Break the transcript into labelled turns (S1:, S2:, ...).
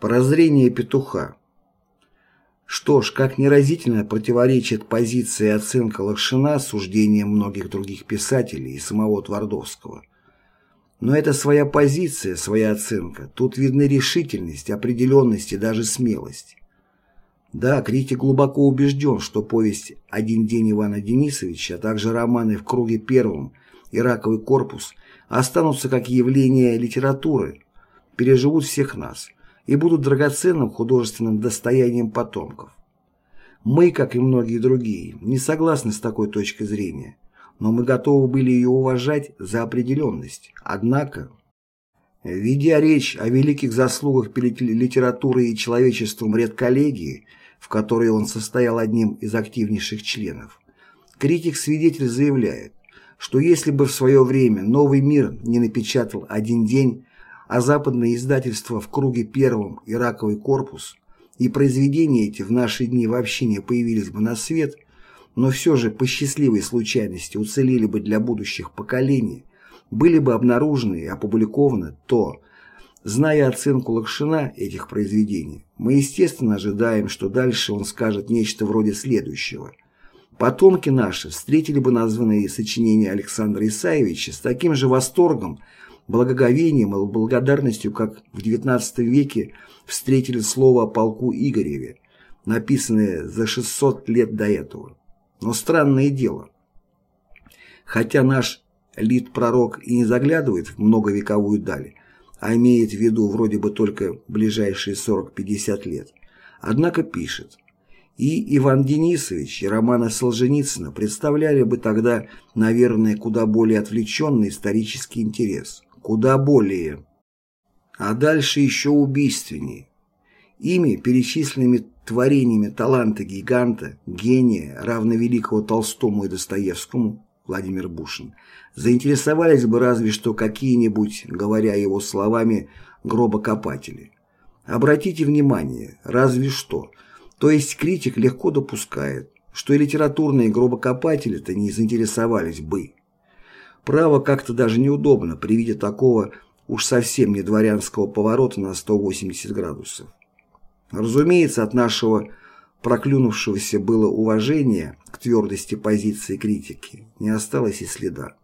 S1: Прозрение петуха. Что ж, как неразительно противоречит позиции и оценка Лакшина суждениям многих других писателей и самого Твардовского. Но это своя позиция, своя оценка. Тут видны решительность, определенность и даже смелость. Да, критик глубоко убежден, что повесть «Один день Ивана Денисовича», а также романы «В круге первом» и «Раковый корпус» останутся как явление литературы, переживут всех нас – и будут драгоценным художественным достоянием потомков. Мы, как и многие другие, не согласны с такой точкой зрения, но мы готовы были ее уважать за определенность. Однако, ведя речь о великих заслугах перед литературой и человечеством редколлегии, в которой он состоял одним из активнейших членов, критик-свидетель заявляет, что если бы в свое время «Новый мир» не напечатал один день а западные издательства в круге первом и раковый корпус, и произведения эти в наши дни вообще не появились бы на свет, но все же по счастливой случайности уцелели бы для будущих поколений, были бы обнаружены и опубликованы, то, зная оценку Лакшина этих произведений, мы естественно ожидаем, что дальше он скажет нечто вроде следующего. Потомки наши встретили бы названные сочинения Александра Исаевича с таким же восторгом, благоговением и благодарностью, как в XIX веке встретили слово о полку Игореве, написанное за 600 лет до этого. Но странное дело. Хотя наш лид-пророк и не заглядывает в многовековую даль, а имеет в виду вроде бы только ближайшие 40-50 лет, однако пишет – и Иван Денисович, и Романа Солженицына представляли бы тогда, наверное, куда более отвлеченный исторический интерес куда более. А дальше еще убийственнее. Ими, перечисленными творениями таланта гиганта, гения, равновеликого Толстому и Достоевскому, Владимир Бушин, заинтересовались бы разве что какие-нибудь, говоря его словами, гробокопатели. Обратите внимание, разве что. То есть критик легко допускает, что и литературные гробокопатели-то не заинтересовались бы. Право как-то даже неудобно при виде такого уж совсем не дворянского поворота на 180 градусов. Разумеется, от нашего проклюнувшегося было уважения к твердости позиции критики не осталось и следа.